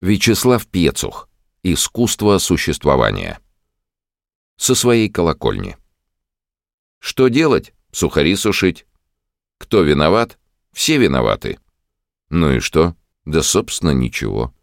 Вячеслав Пьецух. Искусство существования. Со своей колокольни. Что делать? Сухари сушить. Кто виноват? Все виноваты. Ну и что? Да, собственно, ничего.